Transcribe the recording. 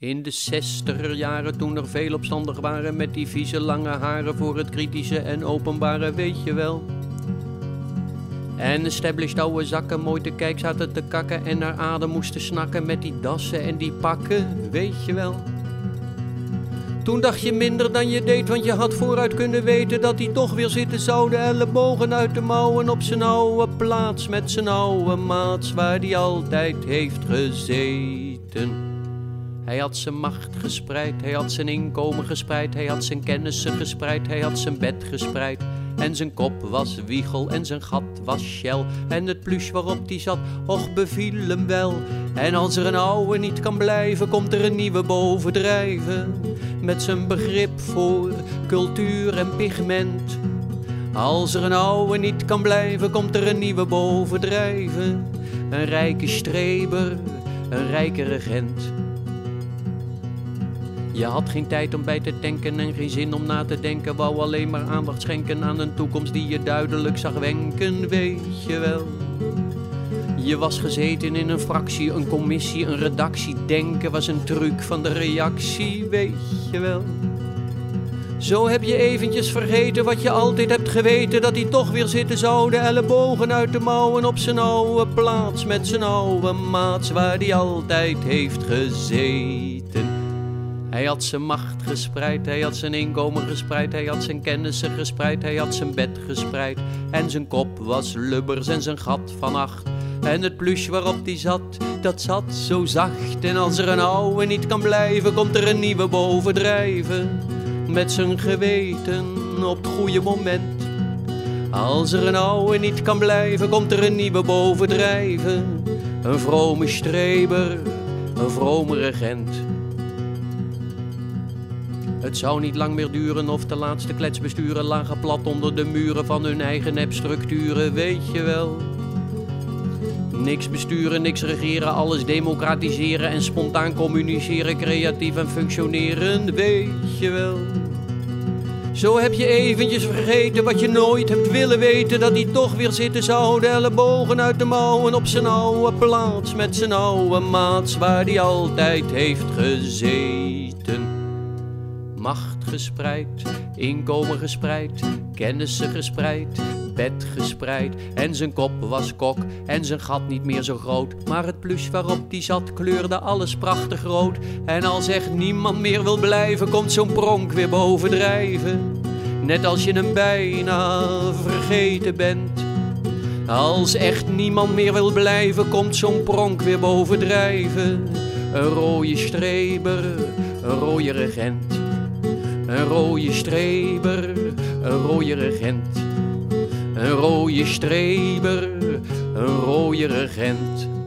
In de zestiger jaren toen er veel opstandig waren met die vieze lange haren voor het kritische en openbare, weet je wel. En established oude zakken mooi te kijk zaten te kakken en naar adem moesten snakken met die dassen en die pakken, weet je wel. Toen dacht je minder dan je deed, want je had vooruit kunnen weten dat hij toch weer zitten zou. De ellebogen uit de mouwen op zijn oude plaats met zijn oude maats waar hij altijd heeft gezeten. Hij had zijn macht gespreid, hij had zijn inkomen gespreid, hij had zijn kennissen gespreid, hij had zijn bed gespreid. En zijn kop was wiegel en zijn gat was shell. En het plush waarop die zat, och beviel hem wel. En als er een oude niet kan blijven, komt er een nieuwe bovendrijven. Met zijn begrip voor cultuur en pigment. Als er een oude niet kan blijven, komt er een nieuwe bovendrijven. Een rijke streber, een rijke regent. Je had geen tijd om bij te denken en geen zin om na te denken. Wou alleen maar aandacht schenken aan een toekomst die je duidelijk zag wenken, weet je wel. Je was gezeten in een fractie, een commissie, een redactie. Denken was een truc van de reactie, weet je wel. Zo heb je eventjes vergeten wat je altijd hebt geweten: dat hij toch weer zitten zou. De ellebogen uit de mouwen op zijn oude plaats. Met zijn oude maats waar hij altijd heeft gezeten. Hij had zijn macht gespreid, hij had zijn inkomen gespreid, hij had zijn kennissen gespreid, hij had zijn bed gespreid. En zijn kop was lubbers en zijn gat van acht. En het plush waarop die zat, dat zat zo zacht. En als er een oude niet kan blijven, komt er een nieuwe bovendrijven. Met zijn geweten op het goede moment. Als er een oude niet kan blijven, komt er een nieuwe bovendrijven. Een vrome streber, een vrome regent. Het zou niet lang meer duren of de laatste kletsbesturen lagen plat onder de muren van hun eigen nepstructuren, weet je wel. Niks besturen, niks regeren, alles democratiseren en spontaan communiceren, creatief en functioneren, weet je wel. Zo heb je eventjes vergeten wat je nooit hebt willen weten, dat hij toch weer zitten zou, de ellebogen uit de mouwen op zijn oude plaats, met zijn oude maats waar hij altijd heeft gezeten macht gespreid, inkomen gespreid, kennissen gespreid, bed gespreid. En zijn kop was kok en zijn gat niet meer zo groot. Maar het plush waarop die zat kleurde alles prachtig rood. En als echt niemand meer wil blijven, komt zo'n pronk weer bovendrijven. Net als je hem bijna vergeten bent. Als echt niemand meer wil blijven, komt zo'n pronk weer bovendrijven. Een rode streber, een rode regent. Een rode streber, een rode regent. Een rode streber, een rode regent.